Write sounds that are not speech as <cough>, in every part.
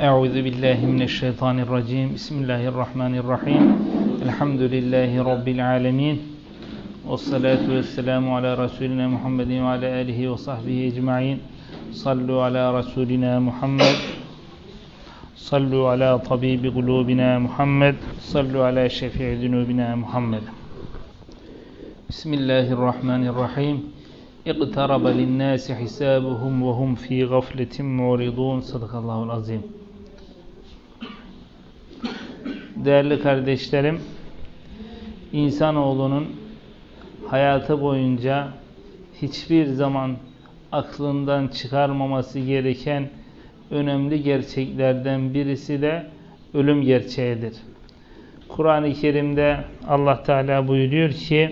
أعوذ بالله من الشيطان الرجيم. بسم الله الرحمن الرحيم. الحمد لله رب العالمين. والصلاة والسلام على رسولنا محمد وعلى آله وصحبه أجمعين. صلوا على رسولنا محمد. صلوا على طبيب قلوبنا محمد. صلوا على شفيع ذنوبنا محمد. بسم الله الرحمن الرحيم. اقترب للناس حسابهم وهم في غفلة معرضون. صدق الله العظيم. Değerli kardeşlerim, insanoğlunun hayatı boyunca hiçbir zaman aklından çıkarmaması gereken önemli gerçeklerden birisi de ölüm gerçeğidir. Kur'an-ı Kerim'de Allah Teala buyuruyor ki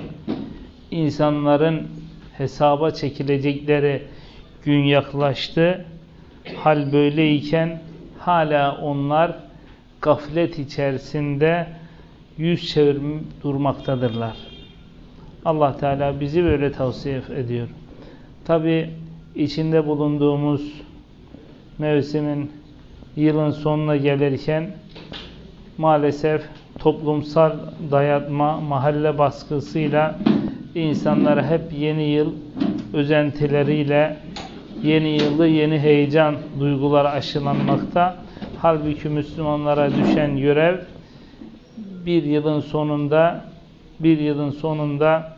insanların hesaba çekilecekleri gün yaklaştı. Hal böyleyken hala onlar gaflet içerisinde yüz çevirip durmaktadırlar. Allah Teala bizi böyle tavsiye ediyor. Tabi içinde bulunduğumuz mevsimin yılın sonuna gelirken maalesef toplumsal dayatma, mahalle baskısıyla insanlara hep yeni yıl özentileriyle yeni yılı yeni heyecan duyguları aşılanmakta. Halbuki Müslümanlara düşen görev bir yılın sonunda bir yılın sonunda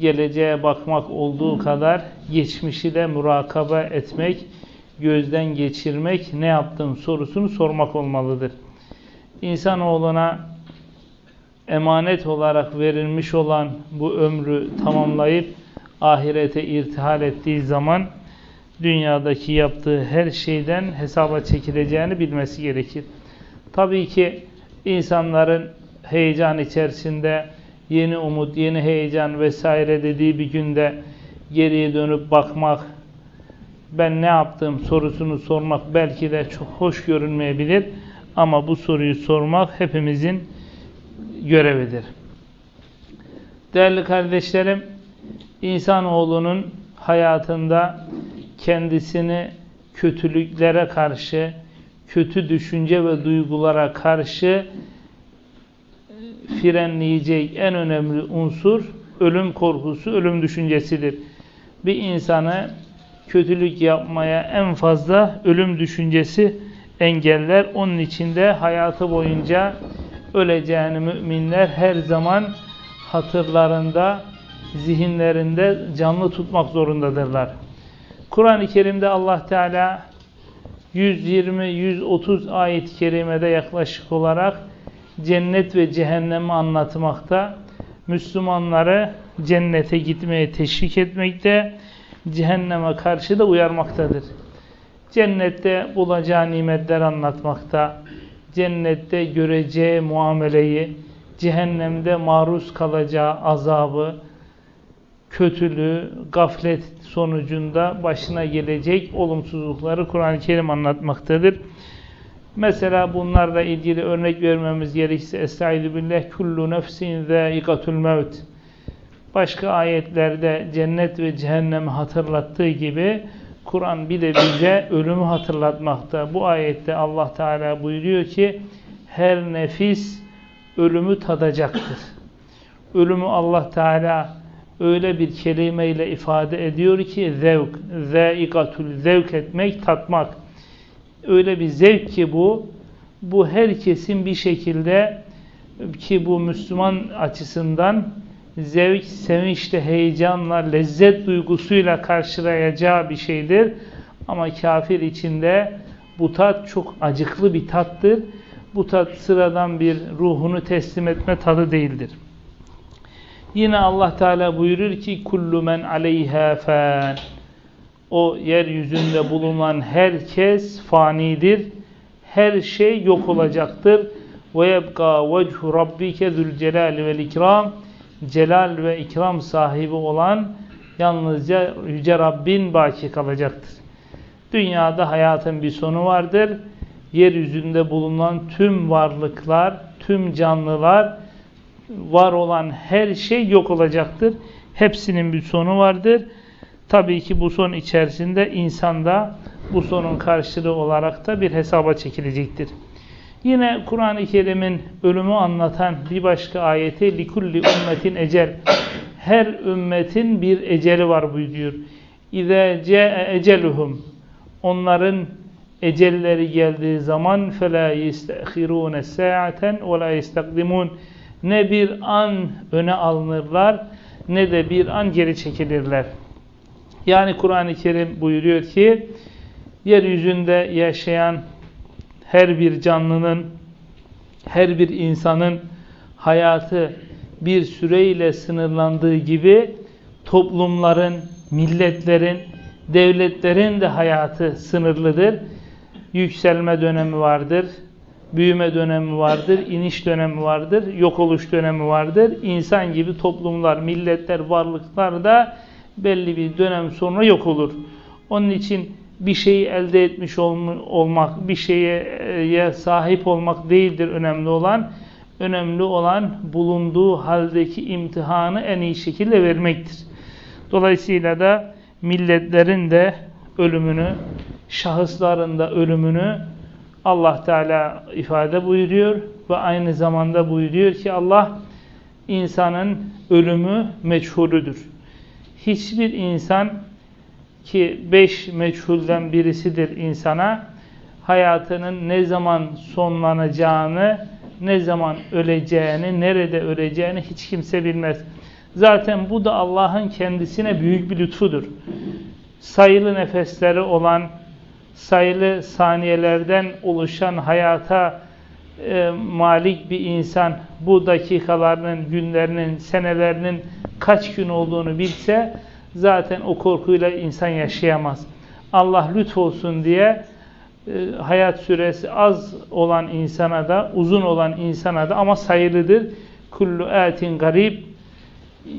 geleceğe bakmak olduğu kadar geçmişi de murakabe etmek, gözden geçirmek, ne yaptım sorusunu sormak olmalıdır. İnsanoğluna emanet olarak verilmiş olan bu ömrü tamamlayıp ahirete irtihal ettiği zaman dünyadaki yaptığı her şeyden hesaba çekileceğini bilmesi gerekir. Tabii ki insanların heyecan içerisinde yeni umut, yeni heyecan vesaire dediği bir günde geriye dönüp bakmak, ben ne yaptım sorusunu sormak belki de çok hoş görünmeyebilir ama bu soruyu sormak hepimizin görevidir. Değerli kardeşlerim, insanoğlunun hayatında kendisini kötülüklere karşı, kötü düşünce ve duygulara karşı frenleyecek en önemli unsur ölüm korkusu, ölüm düşüncesidir. Bir insanı kötülük yapmaya en fazla ölüm düşüncesi engeller. Onun içinde hayatı boyunca öleceğini müminler her zaman hatırlarında, zihinlerinde canlı tutmak zorundadırlar. Kur'an-ı Kerim'de Allah Teala 120-130 ayet-i kerimede yaklaşık olarak cennet ve cehennemi anlatmakta. Müslümanları cennete gitmeye teşvik etmekte, cehenneme karşı da uyarmaktadır. Cennette bulacağı nimetler anlatmakta, cennette göreceği muameleyi, cehennemde maruz kalacağı azabı, kötülüğü, gaflet sonucunda başına gelecek olumsuzlukları Kur'an-ı Kerim anlatmaktadır. Mesela bunlarla ilgili örnek vermemiz gerekirse Estaizu billah kullu nefsin zâikatul mevt Başka ayetlerde cennet ve cehennemi hatırlattığı gibi Kur'an bir de bize <coughs> ölümü hatırlatmakta. Bu ayette Allah Teala buyuruyor ki her nefis ölümü tadacaktır. Ölümü Allah Teala öyle bir kelimeyle ifade ediyor ki zevk, zâikatul zevk etmek, tatmak. Öyle bir zevk ki bu, bu herkesin bir şekilde ki bu Müslüman açısından zevk, sevinçle, heyecanla, lezzet duygusuyla karşılayacağı bir şeydir. Ama kafir içinde bu tat çok acıklı bir tattır. Bu tat sıradan bir ruhunu teslim etme tadı değildir. Yine Allah Teala buyurur ki kullu men aleyha fan. O yeryüzünde bulunan herkes fanidir. Her şey yok olacaktır. Ve yebqa vechu rabbike zülcelal vel ikram. Celal ve ikram sahibi olan yalnızca Yüce Rabbin baki kalacaktır. Dünyada hayatın bir sonu vardır. Yeryüzünde bulunan tüm varlıklar, tüm canlılar, var olan her şey yok olacaktır. Hepsinin bir sonu vardır. Tabii ki bu son içerisinde insanda bu sonun karşılığı olarak da bir hesaba çekilecektir. Yine Kur'an-ı Kerim'in ölümü anlatan bir başka ayeti likulli ümmetin ecel. Her ümmetin bir eceli var buyuruyor. İze ce eceluhum. Onların ecelleri geldiği zaman fela yestahirun sa'aten ve la yestakdimun ne bir an öne alınırlar ne de bir an geri çekilirler. Yani Kur'an-ı Kerim buyuruyor ki yeryüzünde yaşayan her bir canlının, her bir insanın hayatı bir süreyle sınırlandığı gibi toplumların, milletlerin, devletlerin de hayatı sınırlıdır. Yükselme dönemi vardır, büyüme dönemi vardır, <laughs> iniş dönemi vardır, yok oluş dönemi vardır. İnsan gibi toplumlar, milletler, varlıklar da belli bir dönem sonra yok olur. Onun için bir şeyi elde etmiş olmak, bir şeye sahip olmak değildir önemli olan. Önemli olan bulunduğu haldeki imtihanı en iyi şekilde vermektir. Dolayısıyla da milletlerin de ölümünü, şahısların da ölümünü Allah Teala ifade buyuruyor ve aynı zamanda buyuruyor ki Allah insanın ölümü meçhulüdür. Hiçbir insan ki beş meçhulden birisidir insana hayatının ne zaman sonlanacağını, ne zaman öleceğini, nerede öleceğini hiç kimse bilmez. Zaten bu da Allah'ın kendisine büyük bir lütfudur. Sayılı nefesleri olan, sayılı saniyelerden oluşan hayata e, malik bir insan bu dakikalarının, günlerinin, senelerinin kaç gün olduğunu bilse zaten o korkuyla insan yaşayamaz. Allah lütfolsun diye e, hayat süresi az olan insana da, uzun olan insana da ama sayılıdır. Kullu atin garib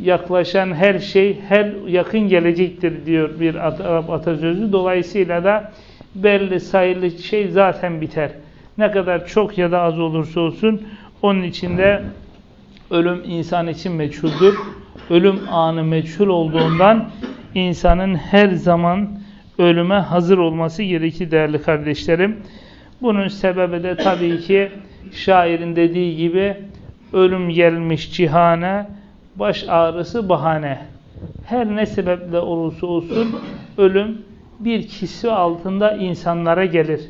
yaklaşan her şey her yakın gelecektir diyor bir Arap atasözü. Dolayısıyla da belli sayılı şey zaten biter. Ne kadar çok ya da az olursa olsun onun içinde ölüm insan için meçhuldür. Ölüm anı meçhul olduğundan insanın her zaman ölüme hazır olması gerekir değerli kardeşlerim. Bunun sebebi de tabii ki şairin dediği gibi ölüm gelmiş cihane, baş ağrısı bahane. Her ne sebeple olursa olsun ölüm bir kisve altında insanlara gelir.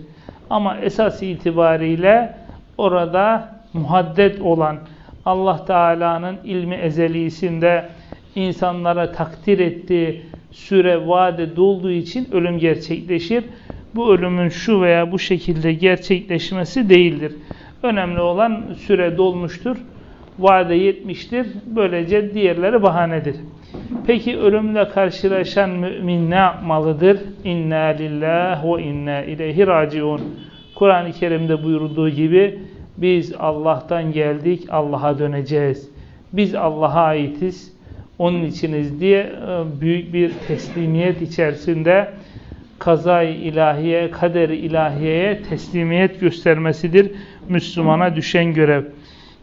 Ama esas itibariyle orada muhaddet olan Allah Teala'nın ilmi ezelisinde insanlara takdir ettiği süre vade dolduğu için ölüm gerçekleşir. Bu ölümün şu veya bu şekilde gerçekleşmesi değildir. Önemli olan süre dolmuştur. Vade yetmiştir. Böylece diğerleri bahanedir. Peki ölümle karşılaşan mümin ne yapmalıdır? İnna lillah ve inna ileyhi raciun. Kur'an-ı Kerim'de buyurduğu gibi biz Allah'tan geldik, Allah'a döneceğiz. Biz Allah'a aitiz, onun içiniz diye e, büyük bir teslimiyet içerisinde kazay ilahiye, kader ilahiyeye teslimiyet göstermesidir Müslümana düşen görev.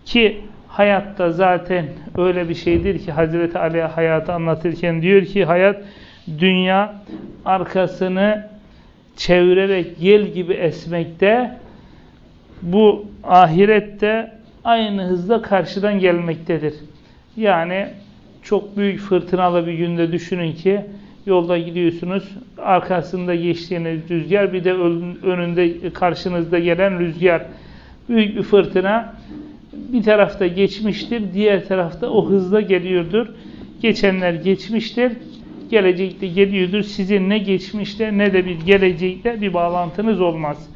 Ki hayatta zaten öyle bir şeydir ki Hazreti Ali hayatı anlatırken diyor ki hayat dünya arkasını çevirerek yel gibi esmekte bu ahirette aynı hızda karşıdan gelmektedir. Yani çok büyük fırtınalı bir günde düşünün ki yolda gidiyorsunuz arkasında geçtiğiniz rüzgar bir de önünde karşınızda gelen rüzgar büyük bir fırtına bir tarafta geçmiştir diğer tarafta o hızla geliyordur geçenler geçmiştir gelecekte geliyordur sizin ne geçmişte ne de bir gelecekte bir bağlantınız olmaz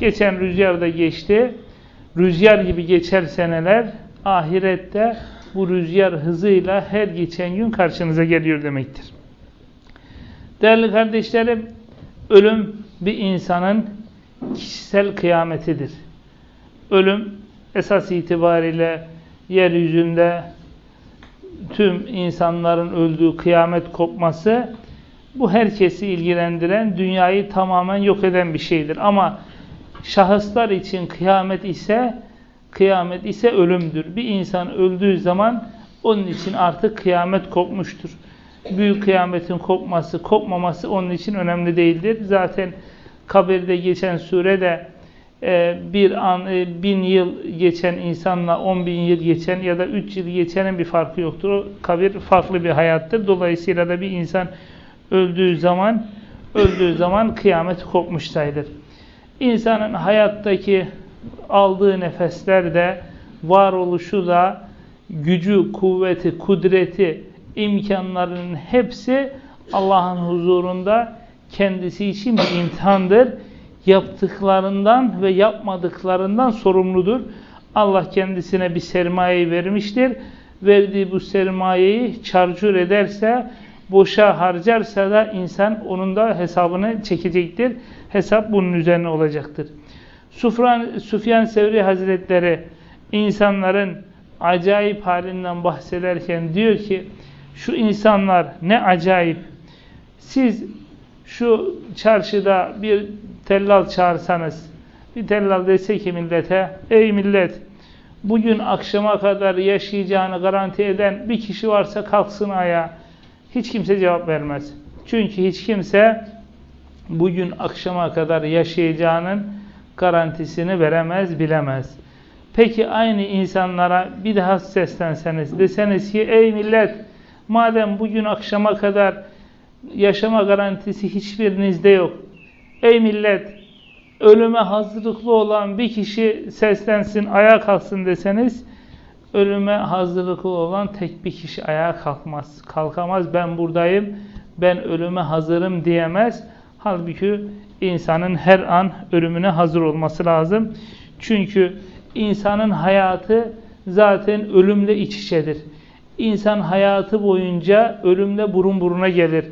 geçen rüzgar da geçti rüzgar gibi geçer seneler ahirette bu rüzgar hızıyla her geçen gün karşınıza geliyor demektir. Değerli kardeşlerim, ölüm bir insanın kişisel kıyametidir. Ölüm esas itibariyle yeryüzünde tüm insanların öldüğü kıyamet kopması bu herkesi ilgilendiren, dünyayı tamamen yok eden bir şeydir. Ama şahıslar için kıyamet ise Kıyamet ise ölümdür. Bir insan öldüğü zaman onun için artık kıyamet kopmuştur. Büyük kıyametin kopması, kopmaması onun için önemli değildir. Zaten kabirde geçen sürede e, bir an, e, bin yıl geçen insanla on bin yıl geçen ya da üç yıl geçenin bir farkı yoktur. O kabir farklı bir hayattır. Dolayısıyla da bir insan öldüğü zaman öldüğü zaman kıyamet kopmuş sayılır. İnsanın hayattaki aldığı nefesler de varoluşu da gücü, kuvveti, kudreti, imkanlarının hepsi Allah'ın huzurunda kendisi için bir imtihandır. Yaptıklarından ve yapmadıklarından sorumludur. Allah kendisine bir sermaye vermiştir. Verdiği bu sermayeyi çarçur ederse, boşa harcarsa da insan onun da hesabını çekecektir. Hesap bunun üzerine olacaktır. Sufran, Sufyan Sevri Hazretleri insanların acayip halinden bahsederken diyor ki şu insanlar ne acayip siz şu çarşıda bir tellal çağırsanız bir tellal dese ki millete ey millet bugün akşama kadar yaşayacağını garanti eden bir kişi varsa kalksın ayağa hiç kimse cevap vermez. Çünkü hiç kimse bugün akşama kadar yaşayacağının garantisini veremez, bilemez. Peki aynı insanlara bir daha seslenseniz, deseniz ki ey millet madem bugün akşama kadar yaşama garantisi hiçbirinizde yok. Ey millet ölüme hazırlıklı olan bir kişi seslensin, ayağa kalksın deseniz ölüme hazırlıklı olan tek bir kişi ayağa kalkmaz. Kalkamaz ben buradayım, ben ölüme hazırım diyemez. Halbuki insanın her an ölümüne hazır olması lazım. Çünkü insanın hayatı zaten ölümle iç içedir. İnsan hayatı boyunca ölümle burun buruna gelir.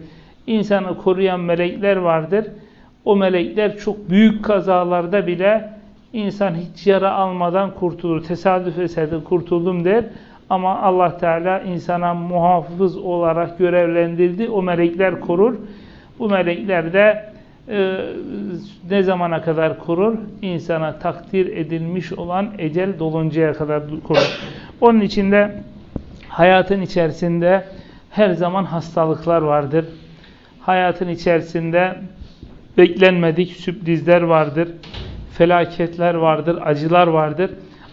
İnsanı koruyan melekler vardır. O melekler çok büyük kazalarda bile insan hiç yara almadan kurtulur. Tesadüf eseri kurtuldum der. Ama Allah Teala insana muhafız olarak görevlendirdi. O melekler korur. Bu melekler de e, ne zamana kadar korur? İnsana takdir edilmiş olan ecel doluncaya kadar korur. Onun içinde hayatın içerisinde her zaman hastalıklar vardır. Hayatın içerisinde beklenmedik sürprizler vardır. Felaketler vardır, acılar vardır.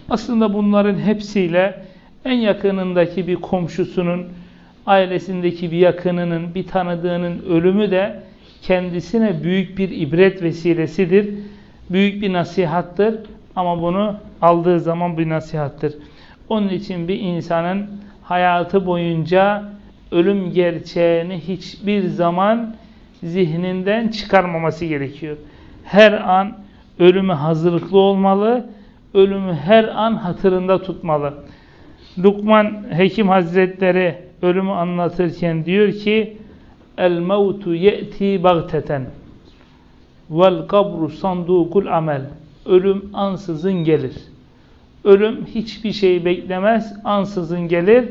Aslında bunların hepsiyle en yakınındaki bir komşusunun, ailesindeki bir yakınının, bir tanıdığının ölümü de kendisine büyük bir ibret vesilesidir. Büyük bir nasihattır ama bunu aldığı zaman bir nasihattır. Onun için bir insanın hayatı boyunca ölüm gerçeğini hiçbir zaman zihninden çıkarmaması gerekiyor. Her an ölüme hazırlıklı olmalı, ölümü her an hatırında tutmalı. Lukman Hekim Hazretleri ölümü anlatırken diyor ki El mevtu ye'ti bagteten vel kabru sandukul amel Ölüm ansızın gelir. Ölüm hiçbir şey beklemez, ansızın gelir.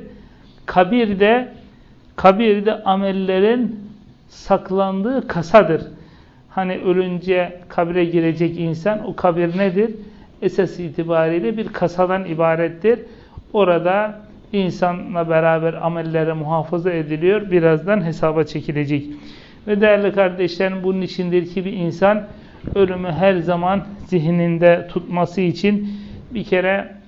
Kabir de kabir de amellerin saklandığı kasadır. Hani ölünce kabire girecek insan o kabir nedir? Esas itibariyle bir kasadan ibarettir. Orada insanla beraber amelleri muhafaza ediliyor. Birazdan hesaba çekilecek. Ve değerli kardeşlerim bunun içindir ki bir insan ölümü her zaman zihninde tutması için bir kere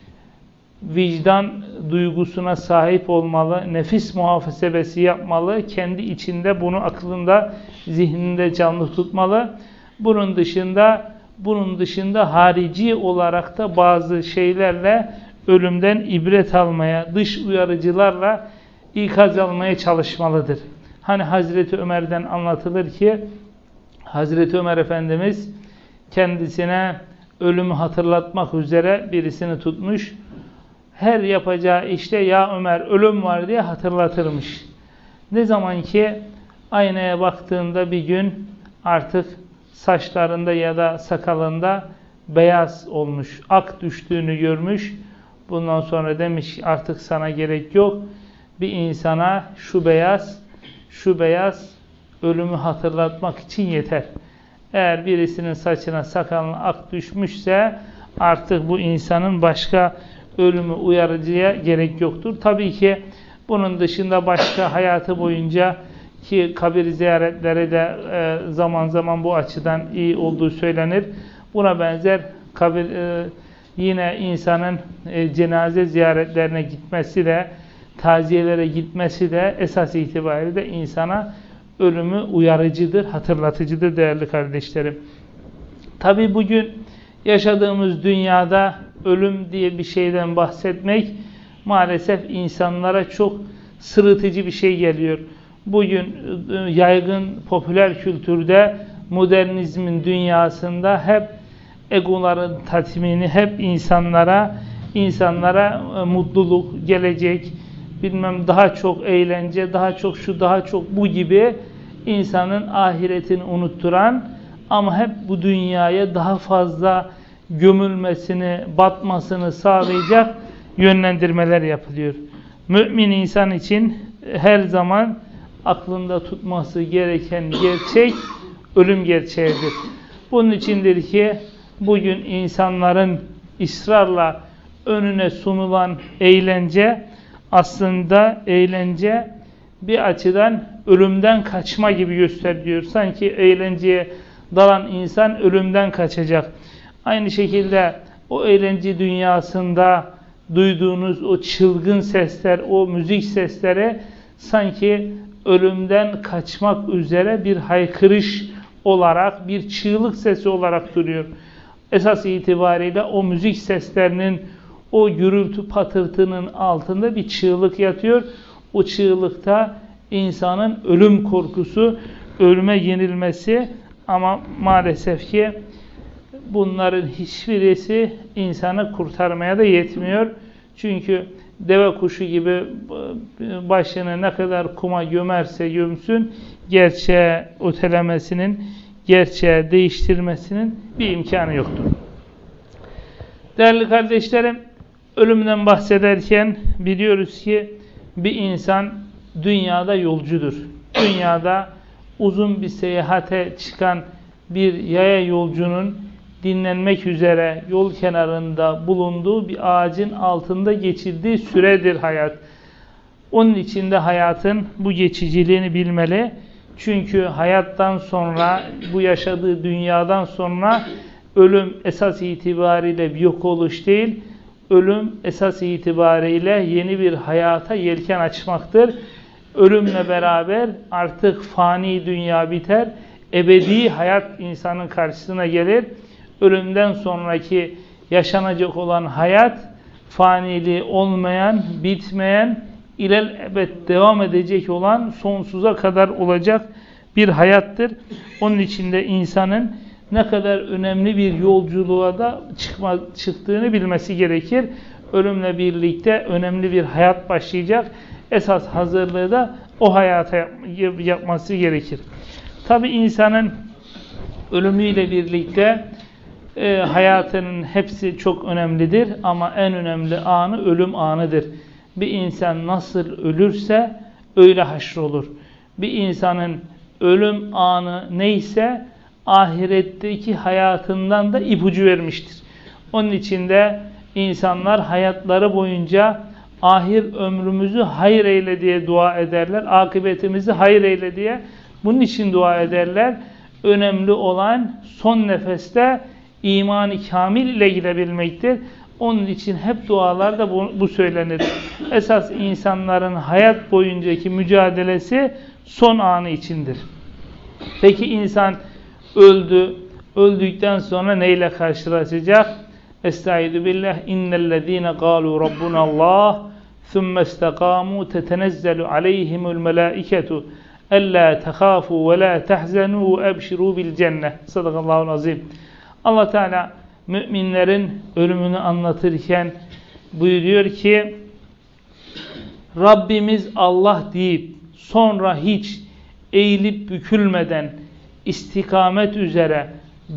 vicdan duygusuna sahip olmalı, nefis muhafazesi yapmalı, kendi içinde bunu aklında, zihninde canlı tutmalı. Bunun dışında bunun dışında harici olarak da bazı şeylerle ölümden ibret almaya, dış uyarıcılarla ikaz almaya çalışmalıdır. Hani Hazreti Ömer'den anlatılır ki Hazreti Ömer Efendimiz kendisine ölümü hatırlatmak üzere birisini tutmuş. Her yapacağı işte ya Ömer ölüm var diye hatırlatırmış. Ne zaman ki aynaya baktığında bir gün artık saçlarında ya da sakalında beyaz olmuş, ak düştüğünü görmüş. Bundan sonra demiş artık sana gerek yok. Bir insana şu beyaz, şu beyaz ölümü hatırlatmak için yeter. Eğer birisinin saçına sakalına ak düşmüşse artık bu insanın başka ölümü uyarıcıya gerek yoktur. Tabii ki bunun dışında başka hayatı boyunca ki kabir ziyaretleri de e, zaman zaman bu açıdan iyi olduğu söylenir. Buna benzer kabir e, yine insanın e, cenaze ziyaretlerine gitmesi de taziyelere gitmesi de esas itibariyle insana ölümü uyarıcıdır, hatırlatıcıdır değerli kardeşlerim. Tabi bugün yaşadığımız dünyada ölüm diye bir şeyden bahsetmek maalesef insanlara çok sırıtıcı bir şey geliyor. Bugün e, yaygın popüler kültürde modernizmin dünyasında hep egoların tatmini, hep insanlara insanlara e, mutluluk, gelecek, bilmem daha çok eğlence, daha çok şu, daha çok bu gibi insanın ahiretini unutturan ama hep bu dünyaya daha fazla gömülmesini, batmasını sağlayacak yönlendirmeler yapılıyor. Mümin insan için her zaman aklında tutması gereken gerçek ölüm gerçeğidir. Bunun içindir ki bugün insanların ısrarla önüne sunulan eğlence aslında eğlence bir açıdan ölümden kaçma gibi gösteriliyor. Sanki eğlenceye dalan insan ölümden kaçacak. Aynı şekilde o eğlence dünyasında duyduğunuz o çılgın sesler, o müzik sesleri sanki ölümden kaçmak üzere bir haykırış olarak, bir çığlık sesi olarak duruyor. Esas itibariyle o müzik seslerinin, o gürültü patırtının altında bir çığlık yatıyor. O çığlıkta insanın ölüm korkusu, ölüme yenilmesi ama maalesef ki bunların hiçbirisi insanı kurtarmaya da yetmiyor. Çünkü deve kuşu gibi başını ne kadar kuma gömerse gömsün, gerçeğe ötelemesinin, gerçeğe değiştirmesinin bir imkanı yoktur. Değerli kardeşlerim, ölümden bahsederken biliyoruz ki bir insan dünyada yolcudur. Dünyada uzun bir seyahate çıkan bir yaya yolcunun dinlenmek üzere yol kenarında bulunduğu bir ağacın altında geçirdiği süredir hayat. Onun içinde hayatın bu geçiciliğini bilmeli. Çünkü hayattan sonra, bu yaşadığı dünyadan sonra ölüm esas itibariyle bir yok oluş değil, ölüm esas itibariyle yeni bir hayata yelken açmaktır. Ölümle beraber artık fani dünya biter, ebedi hayat insanın karşısına gelir ölümden sonraki yaşanacak olan hayat faniliği olmayan, bitmeyen, ilel ebed devam edecek olan, sonsuza kadar olacak bir hayattır. Onun içinde insanın ne kadar önemli bir yolculuğa da çıkma, çıktığını bilmesi gerekir. Ölümle birlikte önemli bir hayat başlayacak. Esas hazırlığı da o hayata yapması gerekir. Tabi insanın ölümüyle birlikte e, hayatının hepsi çok önemlidir ama en önemli anı ölüm anıdır. Bir insan nasıl ölürse öyle haşrolur. Bir insanın ölüm anı neyse ahiretteki hayatından da ipucu vermiştir. Onun için de insanlar hayatları boyunca ahir ömrümüzü hayır eyle diye dua ederler. Akıbetimizi hayır eyle diye bunun için dua ederler. Önemli olan son nefeste imanı kamil ile gidebilmektir. Onun için hep dualarda bu, bu söylenir. <clears throat> Esas insanların hayat boyuncaki mücadelesi son anı içindir. Peki insan öldü, öldükten sonra neyle karşılaşacak? Estaizu billah innellezine qalu rabbuna Allah ثم استقاموا تتنزل عليهم الملائكة ألا تخافوا ولا تحزنوا وأبشروا بالجنة صدق الله العظيم Allah Teala müminlerin ölümünü anlatırken buyuruyor ki Rabbimiz Allah deyip sonra hiç eğilip bükülmeden istikamet üzere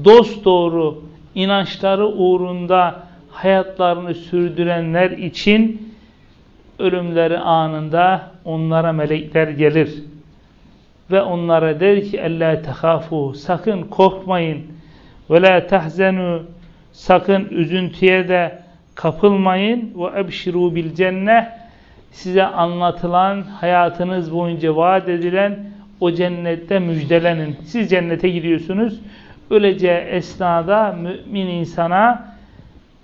dost doğru inançları uğrunda hayatlarını sürdürenler için ölümleri anında onlara melekler gelir. Ve onlara der ki ella tehafu sakın korkmayın ve la tahzenu sakın üzüntüye de kapılmayın ve ebşiru bil cenneh size anlatılan hayatınız boyunca vaat edilen o cennette müjdelenin. Siz cennete gidiyorsunuz. Öleceği esnada mümin insana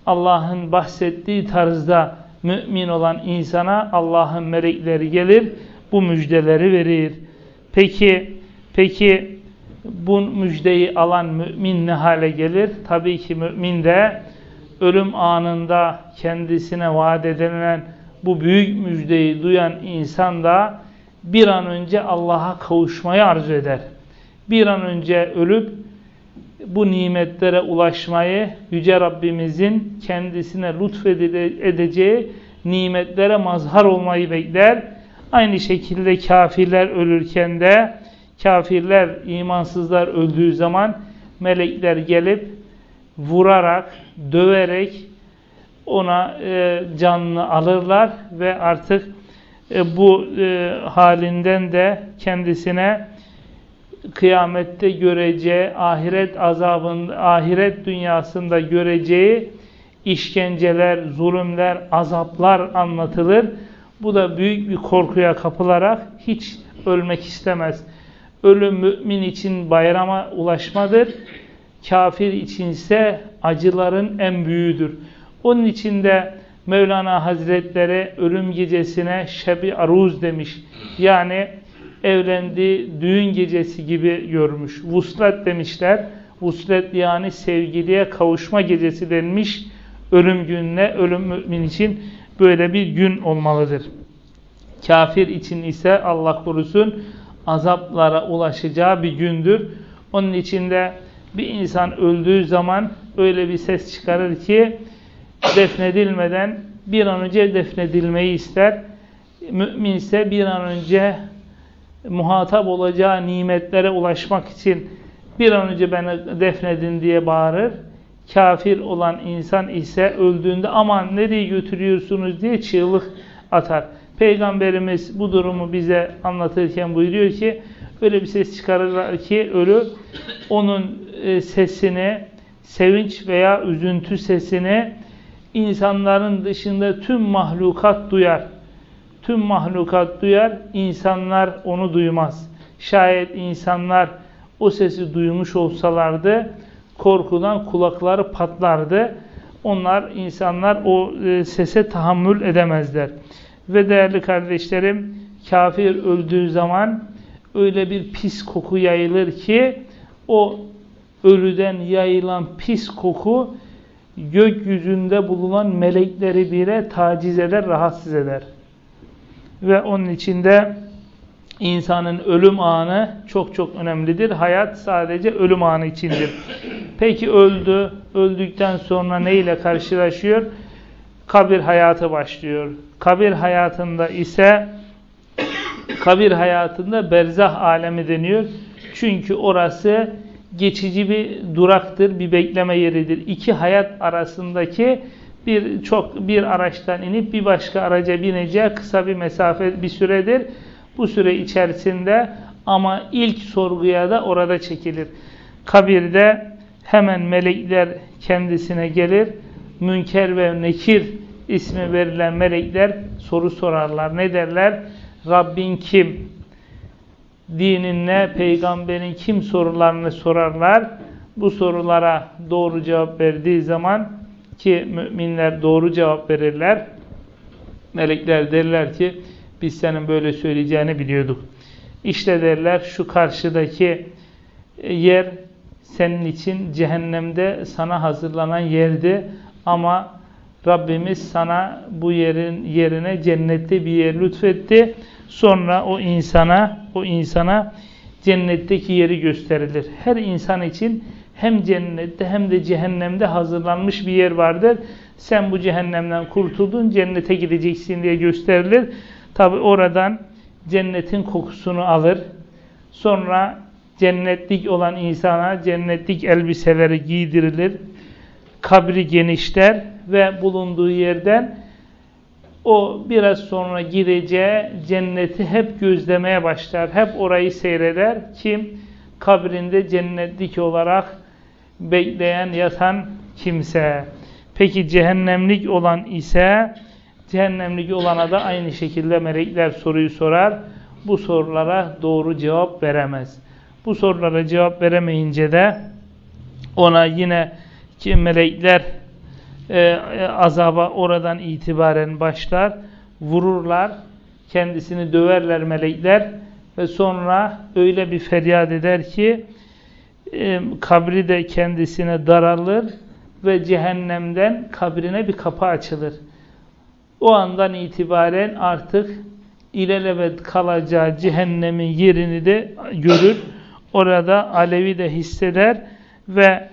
Allah'ın bahsettiği tarzda mümin olan insana Allah'ın melekleri gelir, bu müjdeleri verir. Peki, peki bu müjdeyi alan mümin ne hale gelir? Tabii ki mümin de ölüm anında kendisine vaat edilen bu büyük müjdeyi duyan insan da bir an önce Allah'a kavuşmayı arzu eder. Bir an önce ölüp bu nimetlere ulaşmayı Yüce Rabbimizin kendisine lütfedeceği nimetlere mazhar olmayı bekler. Aynı şekilde kafirler ölürken de kafirler, imansızlar öldüğü zaman melekler gelip vurarak, döverek ona e, canını alırlar ve artık e, bu e, halinden de kendisine kıyamette göreceği, ahiret azabında, ahiret dünyasında göreceği işkenceler, zulümler, azaplar anlatılır. Bu da büyük bir korkuya kapılarak hiç ölmek istemez. Ölüm mümin için bayrama ulaşmadır. Kafir içinse acıların en büyüğüdür. Onun için de Mevlana Hazretleri ölüm gecesine şebi aruz demiş. Yani evlendi düğün gecesi gibi görmüş. Vuslat demişler. Vuslet yani sevgiliye kavuşma gecesi denmiş. Ölüm gününe, ölüm mümin için böyle bir gün olmalıdır. Kafir için ise Allah korusun azaplara ulaşacağı bir gündür. Onun içinde bir insan öldüğü zaman öyle bir ses çıkarır ki defnedilmeden bir an önce defnedilmeyi ister. Mümin ise bir an önce muhatap olacağı nimetlere ulaşmak için bir an önce beni defnedin diye bağırır. Kafir olan insan ise öldüğünde aman nereye götürüyorsunuz diye çığlık atar. Peygamberimiz bu durumu bize anlatırken buyuruyor ki öyle bir ses çıkarırlar ki ölü onun e, sesini sevinç veya üzüntü sesini insanların dışında tüm mahlukat duyar. Tüm mahlukat duyar, insanlar onu duymaz. Şayet insanlar o sesi duymuş olsalardı korkudan kulakları patlardı. Onlar, insanlar o e, sese tahammül edemezler. Ve değerli kardeşlerim, kafir öldüğü zaman öyle bir pis koku yayılır ki o ölüden yayılan pis koku gökyüzünde bulunan melekleri bile taciz eder, rahatsız eder. Ve onun içinde insanın ölüm anı çok çok önemlidir. Hayat sadece ölüm anı içindir. Peki öldü, öldükten sonra ne ile karşılaşıyor? Kabir hayatı başlıyor. Kabir hayatında ise kabir hayatında berzah alemi deniyor. Çünkü orası geçici bir duraktır, bir bekleme yeridir. İki hayat arasındaki bir çok bir araçtan inip bir başka araca bineceği kısa bir mesafe bir süredir. Bu süre içerisinde ama ilk sorguya da orada çekilir. Kabirde hemen melekler kendisine gelir. Münker ve Nekir ismi verilen melekler soru sorarlar. Ne derler? Rabbin kim? Dinin ne? Peygamberin kim sorularını sorarlar. Bu sorulara doğru cevap verdiği zaman ki müminler doğru cevap verirler. Melekler derler ki biz senin böyle söyleyeceğini biliyorduk. İşte derler şu karşıdaki yer senin için cehennemde sana hazırlanan yerdi ama Rabbimiz sana bu yerin yerine cennette bir yer lütfetti. Sonra o insana o insana cennetteki yeri gösterilir. Her insan için hem cennette hem de cehennemde hazırlanmış bir yer vardır. Sen bu cehennemden kurtuldun, cennete gideceksin diye gösterilir. Tabi oradan cennetin kokusunu alır. Sonra cennetlik olan insana cennetlik elbiseleri giydirilir. Kabri genişler ve bulunduğu yerden o biraz sonra gireceği cenneti hep gözlemeye başlar. Hep orayı seyreder. Kim? Kabrinde cennetlik olarak bekleyen, yatan kimse. Peki cehennemlik olan ise cehennemlik olana da aynı şekilde melekler soruyu sorar. bu sorulara doğru cevap veremez. Bu sorulara cevap veremeyince de ona yine ki melekler e, e, azaba oradan itibaren başlar, vururlar, kendisini döverler melekler ve sonra öyle bir feryat eder ki e, kabri de kendisine daralır ve cehennemden kabrine bir kapı açılır. O andan itibaren artık ilelebet kalacağı cehennemin yerini de görür. Orada alevi de hisseder ve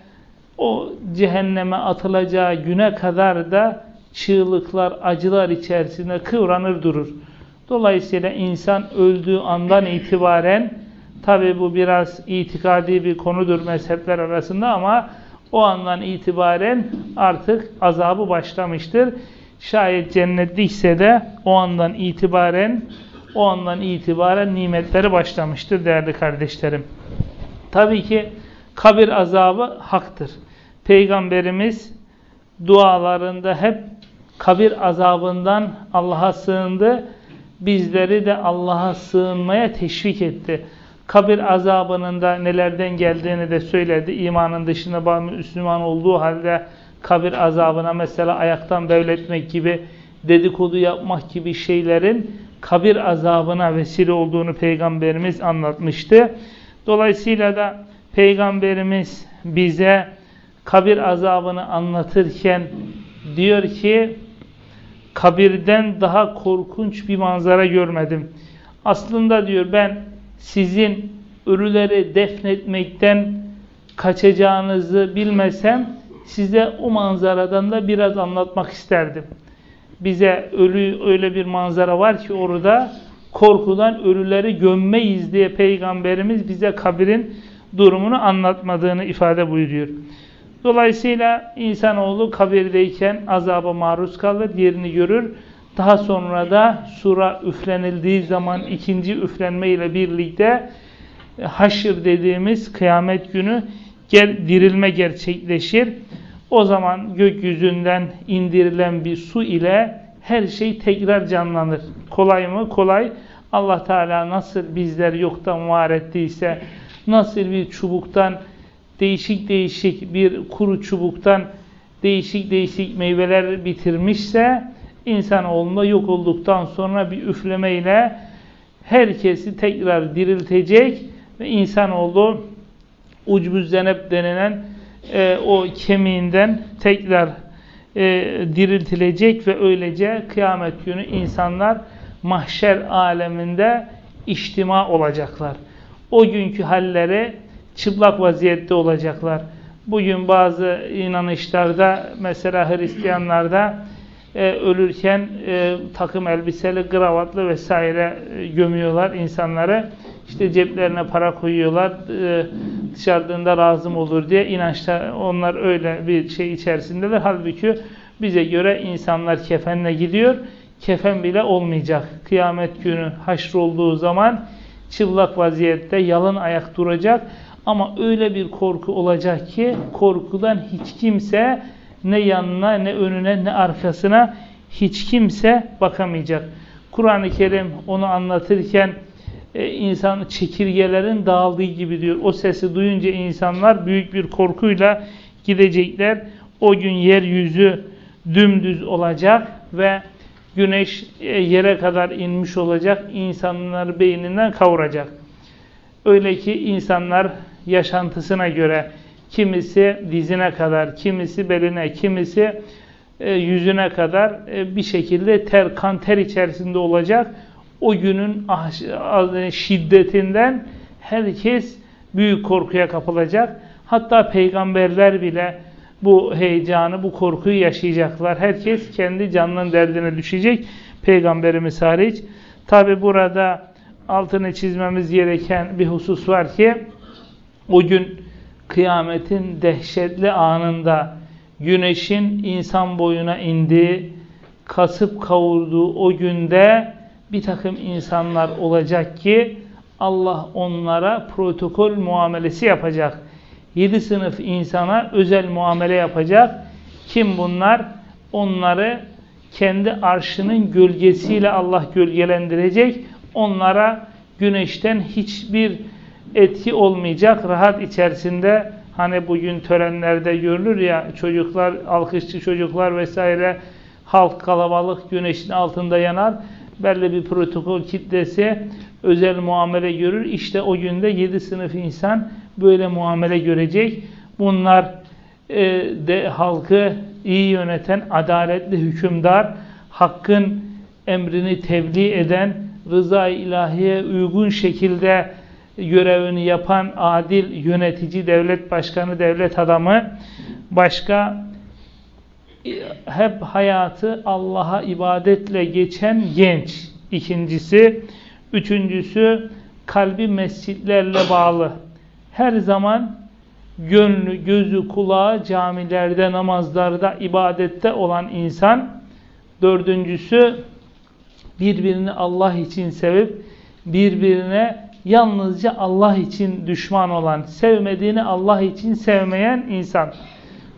o cehenneme atılacağı güne kadar da çığlıklar, acılar içerisinde kıvranır durur. Dolayısıyla insan öldüğü andan itibaren tabi bu biraz itikadi bir konudur mezhepler arasında ama o andan itibaren artık azabı başlamıştır. Şayet cennetlikse de o andan itibaren o andan itibaren nimetleri başlamıştır değerli kardeşlerim. Tabii ki kabir azabı haktır. Peygamberimiz dualarında hep kabir azabından Allah'a sığındı. Bizleri de Allah'a sığınmaya teşvik etti. Kabir azabının da nelerden geldiğini de söyledi. İmanın dışında Müslüman olduğu halde kabir azabına mesela ayaktan devletmek gibi dedikodu yapmak gibi şeylerin kabir azabına vesile olduğunu Peygamberimiz anlatmıştı. Dolayısıyla da Peygamberimiz bize kabir azabını anlatırken diyor ki kabirden daha korkunç bir manzara görmedim. Aslında diyor ben sizin ölüleri defnetmekten kaçacağınızı bilmesem size o manzaradan da biraz anlatmak isterdim. Bize ölü öyle bir manzara var ki orada korkudan ölüleri gömmeyiz diye Peygamberimiz bize kabirin durumunu anlatmadığını ifade buyuruyor. Dolayısıyla insanoğlu kabirdeyken azaba maruz kalır, yerini görür. Daha sonra da sura üflenildiği zaman ikinci üflenme ile birlikte e, haşır dediğimiz kıyamet günü gel, dirilme gerçekleşir. O zaman gökyüzünden indirilen bir su ile her şey tekrar canlanır. Kolay mı? Kolay. Allah Teala nasıl bizler yoktan var ettiyse, nasıl bir çubuktan değişik değişik bir kuru çubuktan değişik değişik meyveler bitirmişse insanoğlunda yok olduktan sonra bir üflemeyle herkesi tekrar diriltecek ve insanoğlu ucbüzzenep denilen e, o kemiğinden tekrar e, diriltilecek ve öylece kıyamet günü insanlar mahşer aleminde içtima olacaklar. O günkü halleri çıplak vaziyette olacaklar. Bugün bazı inanışlarda mesela Hristiyanlarda e, ölürken e, takım elbiseli, kravatlı vesaire e, gömüyorlar insanları. İşte ceplerine para koyuyorlar. E, dışarıdığında razım olur diye inançta onlar öyle bir şey içerisindeler. Halbuki bize göre insanlar kefenle gidiyor. Kefen bile olmayacak. Kıyamet günü haşr olduğu zaman çıplak vaziyette yalın ayak duracak ama öyle bir korku olacak ki korkudan hiç kimse ne yanına ne önüne ne arkasına hiç kimse bakamayacak. Kur'an-ı Kerim onu anlatırken e, insan çekirgelerin dağıldığı gibi diyor. O sesi duyunca insanlar büyük bir korkuyla gidecekler. O gün yeryüzü dümdüz olacak ve güneş e, yere kadar inmiş olacak. insanlar beyninden kavuracak. Öyle ki insanlar yaşantısına göre kimisi dizine kadar, kimisi beline, kimisi e, yüzüne kadar e, bir şekilde ter, kan ter içerisinde olacak. O günün ah, ah, şiddetinden herkes büyük korkuya kapılacak. Hatta peygamberler bile bu heyecanı, bu korkuyu yaşayacaklar. Herkes kendi canının derdine düşecek. Peygamberimiz hariç. Tabi burada altını çizmemiz gereken bir husus var ki o gün kıyametin dehşetli anında güneşin insan boyuna indiği, kasıp kavurduğu o günde bir takım insanlar olacak ki Allah onlara protokol muamelesi yapacak. Yedi sınıf insana özel muamele yapacak. Kim bunlar? Onları kendi arşının gölgesiyle Allah gölgelendirecek. Onlara güneşten hiçbir etki olmayacak. Rahat içerisinde hani bugün törenlerde görülür ya çocuklar, alkışçı çocuklar vesaire halk kalabalık güneşin altında yanar. Belli bir protokol kitlesi özel muamele görür. İşte o günde yedi sınıf insan böyle muamele görecek. Bunlar e, de halkı iyi yöneten adaletli hükümdar, hakkın emrini tebliğ eden, rıza-i ilahiye uygun şekilde görevini yapan adil yönetici, devlet başkanı, devlet adamı, başka hep hayatı Allah'a ibadetle geçen genç. İkincisi, üçüncüsü kalbi mescitlerle bağlı. Her zaman gönlü, gözü, kulağı camilerde, namazlarda, ibadette olan insan. Dördüncüsü birbirini Allah için sevip birbirine yalnızca Allah için düşman olan, sevmediğini Allah için sevmeyen insan.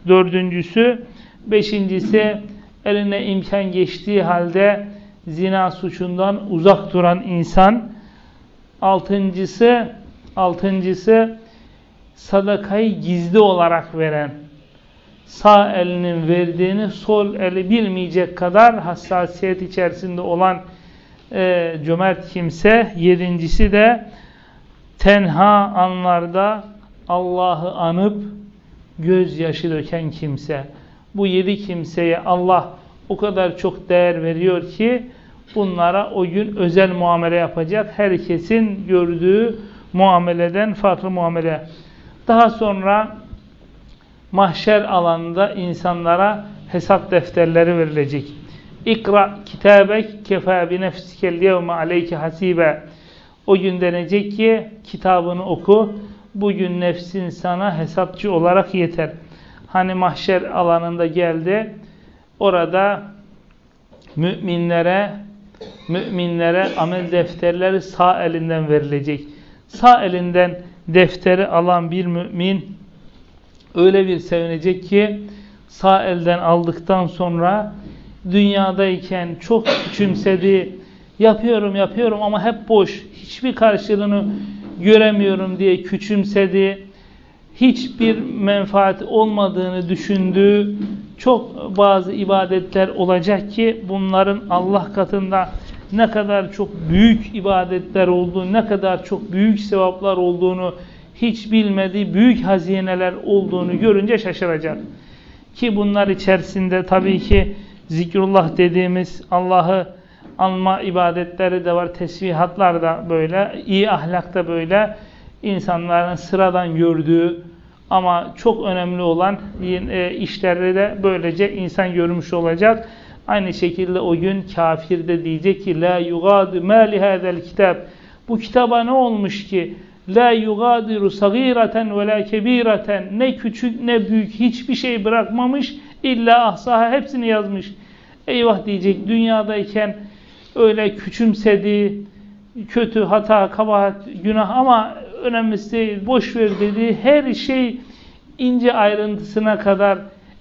Dördüncüsü, beşincisi eline imkan geçtiği halde zina suçundan uzak duran insan. Altıncısı, altıncısı sadakayı gizli olarak veren, sağ elinin verdiğini sol eli bilmeyecek kadar hassasiyet içerisinde olan e, cömert kimse. Yedincisi de tenha anlarda Allah'ı anıp gözyaşı döken kimse. Bu yedi kimseye Allah o kadar çok değer veriyor ki bunlara o gün özel muamele yapacak. Herkesin gördüğü muameleden farklı muamele. Daha sonra mahşer alanında insanlara hesap defterleri verilecek. İkra kitabek kefa bi nefsikel yevme aleyke hasibe. O gün denecek ki kitabını oku. Bugün nefsin sana hesapçı olarak yeter. Hani mahşer alanında geldi. Orada müminlere müminlere amel defterleri sağ elinden verilecek. Sağ elinden defteri alan bir mümin öyle bir sevinecek ki sağ elden aldıktan sonra dünyadayken çok küçümsediği yapıyorum yapıyorum ama hep boş. Hiçbir karşılığını göremiyorum diye küçümsediği hiçbir menfaat olmadığını düşündüğü çok bazı ibadetler olacak ki bunların Allah katında ne kadar çok büyük ibadetler olduğunu, ne kadar çok büyük sevaplar olduğunu hiç bilmediği büyük hazineler olduğunu görünce şaşıracak. Ki bunlar içerisinde tabii ki zikrullah dediğimiz Allah'ı anma ibadetleri de var, tesbihatlar da böyle, iyi ahlak da böyle insanların sıradan gördüğü ama çok önemli olan e, işleri de böylece insan görmüş olacak. Aynı şekilde o gün kafir de diyecek ki la yugadu ma li hadal kitab. Bu kitaba ne olmuş ki? La yugadiru sagireten ve la kebireten. Ne küçük ne büyük hiçbir şey bırakmamış. İlla ahsaha hepsini yazmış. Eyvah diyecek dünyadayken öyle küçümsediği kötü, hata, kabahat, günah ama önemlisi değil, boş ver dediği her şey ince ayrıntısına kadar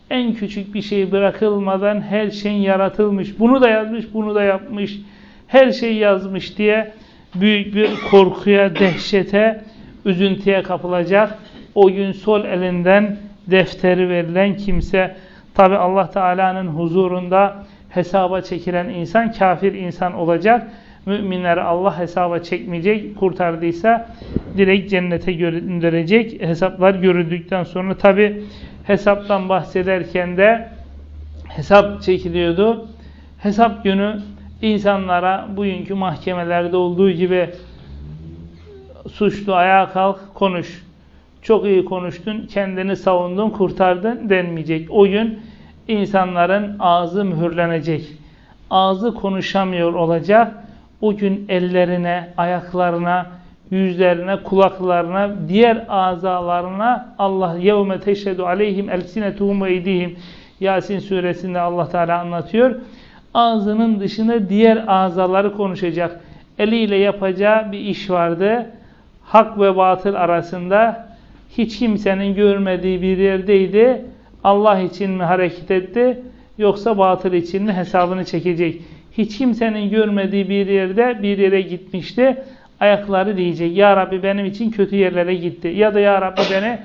en küçük bir şey bırakılmadan her şeyin yaratılmış. Bunu da yazmış, bunu da yapmış. Her şeyi yazmış diye büyük bir korkuya, dehşete, üzüntüye kapılacak. O gün sol elinden defteri verilen kimse tabi Allah Teala'nın huzurunda hesaba çekilen insan kafir insan olacak. Müminleri Allah hesaba çekmeyecek. Kurtardıysa direkt cennete gönderecek. Hesaplar görüldükten sonra tabi hesaptan bahsederken de hesap çekiliyordu. Hesap günü insanlara bugünkü mahkemelerde olduğu gibi suçlu ayağa kalk konuş. Çok iyi konuştun, kendini savundun, kurtardın denmeyecek. O gün insanların ağzı mühürlenecek. Ağzı konuşamıyor olacak. O gün ellerine, ayaklarına, yüzlerine, kulaklarına, diğer azalarına Allah yevme teşhedü aleyhim elsinetuhum ve eydihim Yasin suresinde Allah Teala anlatıyor. Ağzının dışında diğer azaları konuşacak. Eliyle yapacağı bir iş vardı. Hak ve batıl arasında hiç kimsenin görmediği bir yerdeydi. Allah için mi hareket etti yoksa batıl için mi hesabını çekecek. Hiç kimsenin görmediği bir yerde bir yere gitmişti ayakları diyecek Ya Rabbi benim için kötü yerlere gitti ya da Ya Rabbi beni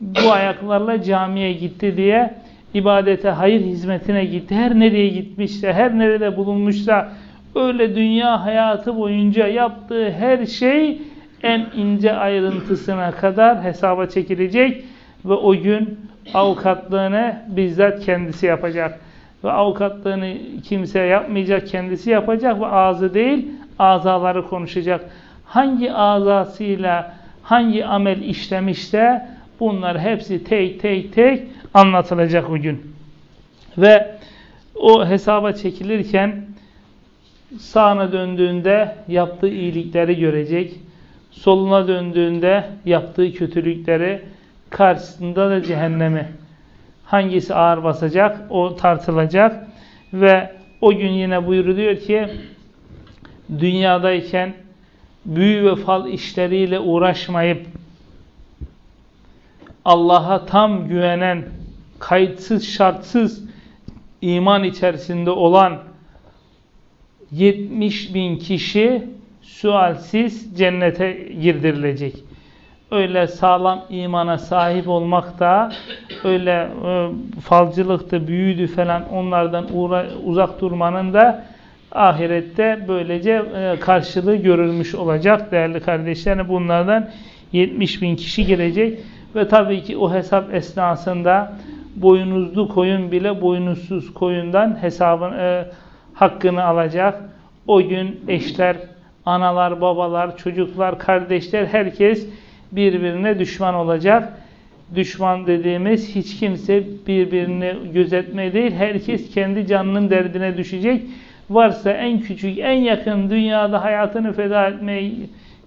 bu ayaklarla camiye gitti diye ibadete, hayır hizmetine gitti. Her nereye gitmişse, her nerede bulunmuşsa öyle dünya hayatı boyunca yaptığı her şey en ince ayrıntısına kadar hesaba çekilecek ve o gün avukatlığını bizzat kendisi yapacak. Ve avukatlığını kimse yapmayacak, kendisi yapacak ve ağzı değil, azaları konuşacak. Hangi azasıyla hangi amel işlemişse bunlar hepsi tek tek tek anlatılacak o gün. Ve o hesaba çekilirken sağına döndüğünde yaptığı iyilikleri görecek. Soluna döndüğünde yaptığı kötülükleri karşısında da cehennemi. Hangisi ağır basacak o tartılacak. Ve o gün yine buyuruluyor ki dünyadayken büyü ve fal işleriyle uğraşmayıp Allah'a tam güvenen, kayıtsız şartsız iman içerisinde olan 70 bin kişi sualsiz cennete girdirilecek. Öyle sağlam imana sahip olmak da öyle e, falcılıktı, büyüdü falan onlardan uğra, uzak durmanın da ahirette böylece e, karşılığı görülmüş olacak değerli kardeşlerim. Bunlardan 70 bin kişi gelecek ve tabii ki o hesap esnasında boynuzlu koyun bile boynuzsuz koyundan hesabın e, hakkını alacak. O gün eşler, analar, babalar, çocuklar, kardeşler herkes birbirine düşman olacak. Düşman dediğimiz hiç kimse birbirini gözetme değil. Herkes kendi canının derdine düşecek. Varsa en küçük, en yakın dünyada hayatını feda etmeye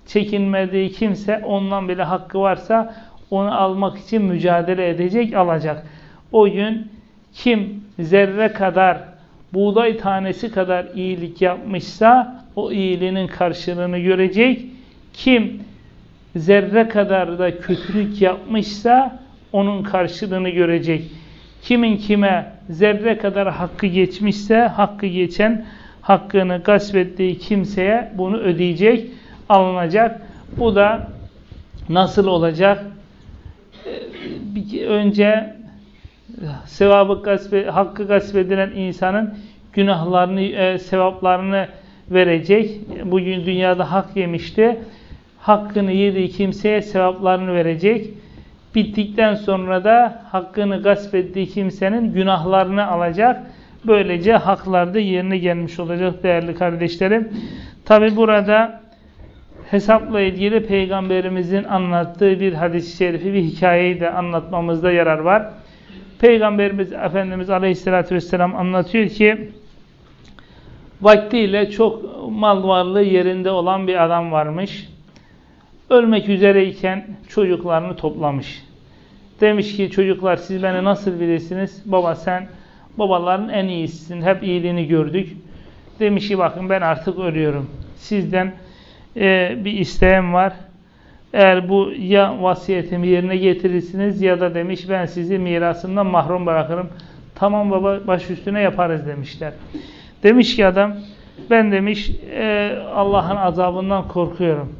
çekinmediği kimse ondan bile hakkı varsa onu almak için mücadele edecek, alacak. O gün kim zerre kadar, buğday tanesi kadar iyilik yapmışsa o iyiliğinin karşılığını görecek. Kim zerre kadar da kötülük yapmışsa onun karşılığını görecek. Kimin kime zerre kadar hakkı geçmişse hakkı geçen hakkını gasp ettiği kimseye bunu ödeyecek, alınacak. Bu da nasıl olacak? Ee, önce sevabı gasp, hakkı gasp edilen insanın günahlarını, e, sevaplarını verecek. Bugün dünyada hak yemişti. Hakkını yediği kimseye sevaplarını verecek. Bittikten sonra da hakkını gasp ettiği kimsenin günahlarını alacak. Böylece haklar da yerine gelmiş olacak değerli kardeşlerim. Tabi burada hesapla ilgili Peygamberimizin anlattığı bir hadis-i şerifi, bir hikayeyi de anlatmamızda yarar var. Peygamberimiz Efendimiz Aleyhisselatü Vesselam anlatıyor ki vaktiyle çok mal varlığı yerinde olan bir adam varmış. Ölmek üzereyken çocuklarını toplamış. Demiş ki çocuklar siz beni nasıl bilirsiniz? Baba sen babaların en iyisisin. Hep iyiliğini gördük. Demiş ki bakın ben artık ölüyorum. Sizden e, bir isteğim var. Eğer bu ya vasiyetimi yerine getirirsiniz ya da demiş ben sizi mirasından mahrum bırakırım. Tamam baba baş üstüne yaparız demişler. Demiş ki adam ben demiş e, Allah'ın azabından korkuyorum.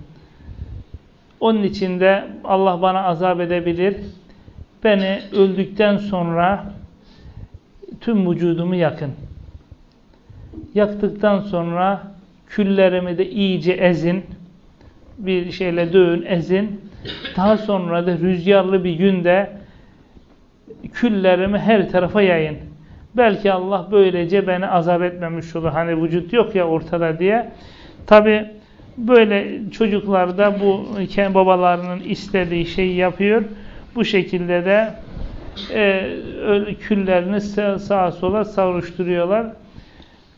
Onun için de Allah bana azap edebilir. Beni öldükten sonra tüm vücudumu yakın. Yaktıktan sonra küllerimi de iyice ezin. Bir şeyle dövün, ezin. Daha sonra da rüzgarlı bir günde küllerimi her tarafa yayın. Belki Allah böylece beni azap etmemiş olur. Hani vücut yok ya ortada diye. Tabi böyle çocuklar da bu babalarının istediği şeyi yapıyor. Bu şekilde de e, küllerini sağa sola savruşturuyorlar.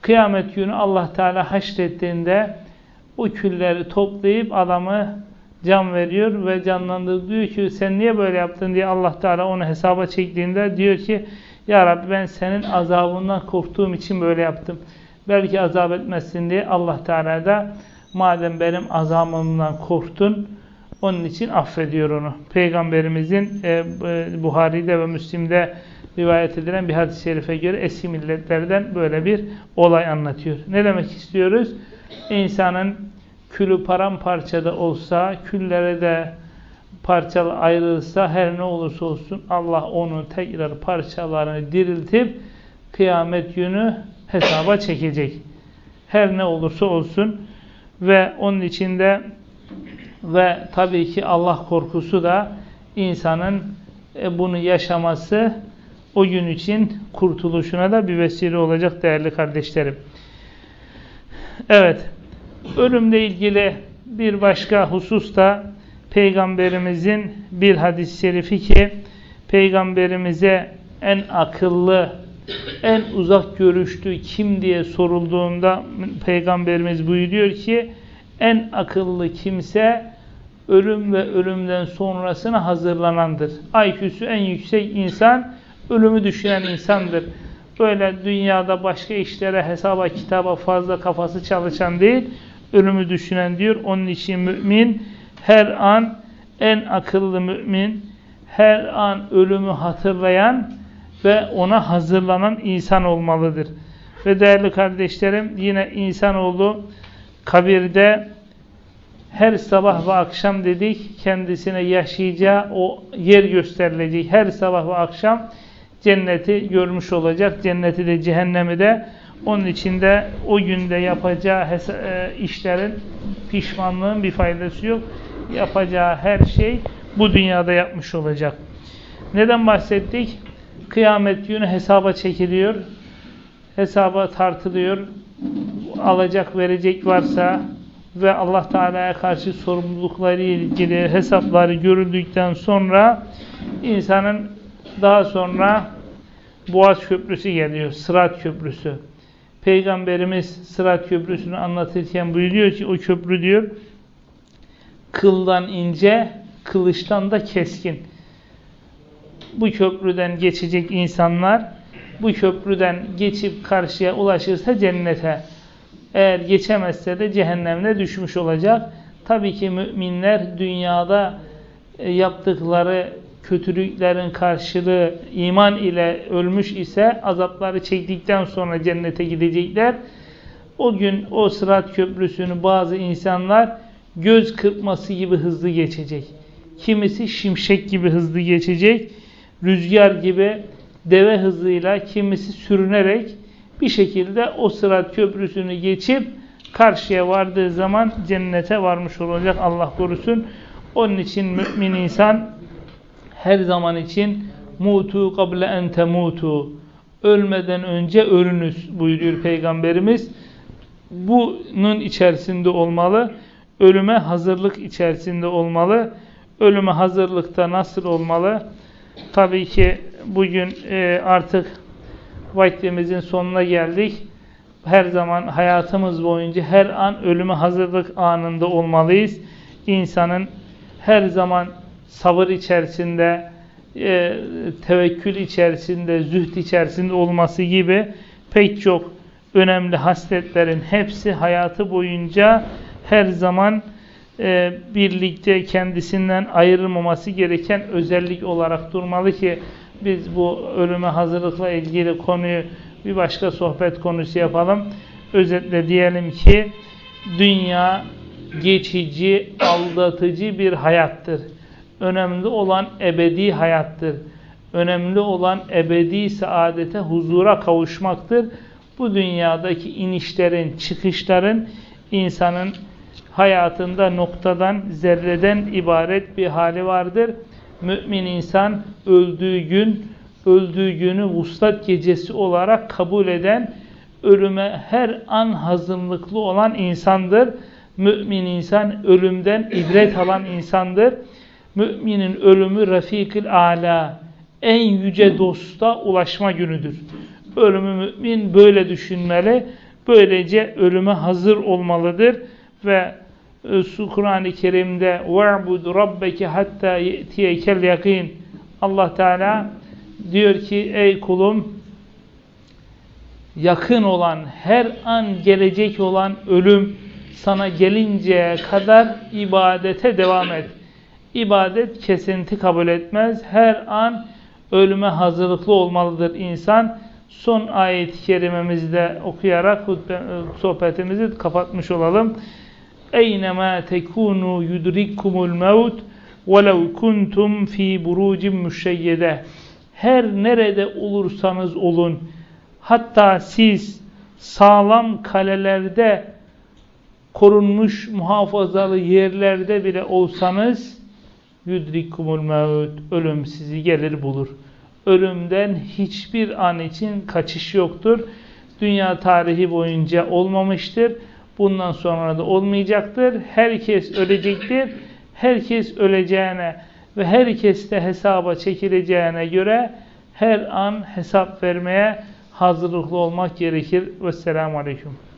Kıyamet günü Allah Teala haşrettiğinde o külleri toplayıp adamı can veriyor ve canlandırıyor. Diyor ki sen niye böyle yaptın diye Allah Teala onu hesaba çektiğinde diyor ki Ya Rabbi ben senin azabından korktuğum için böyle yaptım. Belki azap etmezsin diye Allah Teala da madem benim azabımdan korktun onun için affediyor onu. Peygamberimizin e, e, Buhari'de ve Müslim'de rivayet edilen bir hadis-i şerife göre eski milletlerden böyle bir olay anlatıyor. Ne demek istiyoruz? İnsanın külü paramparçada olsa, küllere de parçalı ayrılsa her ne olursa olsun Allah onu tekrar parçalarını diriltip kıyamet günü hesaba çekecek. Her ne olursa olsun ve onun içinde ve tabii ki Allah korkusu da insanın e, bunu yaşaması o gün için kurtuluşuna da bir vesile olacak değerli kardeşlerim. Evet, ölümle ilgili bir başka husus da Peygamberimizin bir hadis-i şerifi ki Peygamberimize en akıllı, en uzak görüşlü kim diye sorulduğunda Peygamberimiz buyuruyor ki en akıllı kimse ölüm ve ölümden sonrasına hazırlanandır. IQ'su en yüksek insan ölümü düşünen insandır. Böyle dünyada başka işlere, hesaba, kitaba fazla kafası çalışan değil, ölümü düşünen diyor. Onun için mümin her an en akıllı mümin, her an ölümü hatırlayan ve ona hazırlanan insan olmalıdır. Ve değerli kardeşlerim yine insanoğlu kabirde her sabah ve akşam dedik kendisine yaşayacağı o yer gösterilecek. Her sabah ve akşam cenneti görmüş olacak. Cenneti de cehennemi de onun içinde o günde yapacağı e, işlerin pişmanlığın bir faydası yok. Yapacağı her şey bu dünyada yapmış olacak. Neden bahsettik? Kıyamet günü hesaba çekiliyor. Hesaba tartılıyor. Alacak verecek varsa ve Allah Teala'ya karşı sorumlulukları ilgili hesapları görüldükten sonra insanın daha sonra Boğaz Köprüsü geliyor. Sırat Köprüsü. Peygamberimiz Sırat Köprüsü'nü anlatırken buyuruyor ki o köprü diyor kıldan ince, kılıçtan da keskin. Bu köprüden geçecek insanlar bu köprüden geçip karşıya ulaşırsa cennete eğer geçemezse de cehennemde düşmüş olacak. Tabii ki müminler dünyada e, yaptıkları kötülüklerin karşılığı iman ile ölmüş ise azapları çektikten sonra cennete gidecekler. O gün o sırat köprüsünü bazı insanlar göz kırpması gibi hızlı geçecek. Kimisi şimşek gibi hızlı geçecek. Rüzgar gibi deve hızıyla kimisi sürünerek bir şekilde o sırat köprüsünü geçip karşıya vardığı zaman cennete varmış olacak Allah korusun. Onun için mümin insan her zaman için mutu kable en temutu ölmeden önce ölünüz buyuruyor Peygamberimiz. Bunun içerisinde olmalı. Ölüme hazırlık içerisinde olmalı. Ölüme hazırlıkta nasıl olmalı? Tabii ki bugün e, artık vaktimizin sonuna geldik. Her zaman hayatımız boyunca her an ölüme hazırlık anında olmalıyız. İnsanın her zaman sabır içerisinde, e, tevekkül içerisinde, zühd içerisinde olması gibi pek çok önemli hasletlerin hepsi hayatı boyunca her zaman e, birlikte kendisinden ayrılmaması gereken özellik olarak durmalı ki biz bu ölüme hazırlıkla ilgili konuyu bir başka sohbet konusu yapalım. Özetle diyelim ki dünya geçici, aldatıcı bir hayattır. Önemli olan ebedi hayattır. Önemli olan ebedi saadete, huzura kavuşmaktır. Bu dünyadaki inişlerin, çıkışların insanın hayatında noktadan, zerreden ibaret bir hali vardır. Mümin insan öldüğü gün, öldüğü günü vuslat gecesi olarak kabul eden, ölüme her an hazırlıklı olan insandır. Mümin insan ölümden ibret alan insandır. Müminin ölümü Rafikil Ala, en yüce dosta ulaşma günüdür. Ölümü mümin böyle düşünmeli. Böylece ölüme hazır olmalıdır ve ee, su Kur'an-ı Kerim'de "Ve'bud rabbeke hatta ye'tiyekel yakin." Allah Teala diyor ki ey kulum yakın olan, her an gelecek olan ölüm sana gelinceye kadar ibadete devam et. İbadet kesinti kabul etmez. Her an ölüme hazırlıklı olmalıdır insan. Son ayet-i kerimemizde okuyarak e, sohbetimizi kapatmış olalım. Eynema tekunu yudrikkumul mevt velev kuntum fi burucin müşeyyede. Her nerede olursanız olun, hatta siz sağlam kalelerde korunmuş muhafazalı yerlerde bile olsanız yudrikumul mevt ölüm sizi gelir bulur. Ölümden hiçbir an için kaçış yoktur. Dünya tarihi boyunca olmamıştır. Bundan sonra da olmayacaktır. Herkes ölecektir. Herkes öleceğine ve herkes de hesaba çekileceğine göre her an hesap vermeye hazırlıklı olmak gerekir. Vesselamu Aleyküm.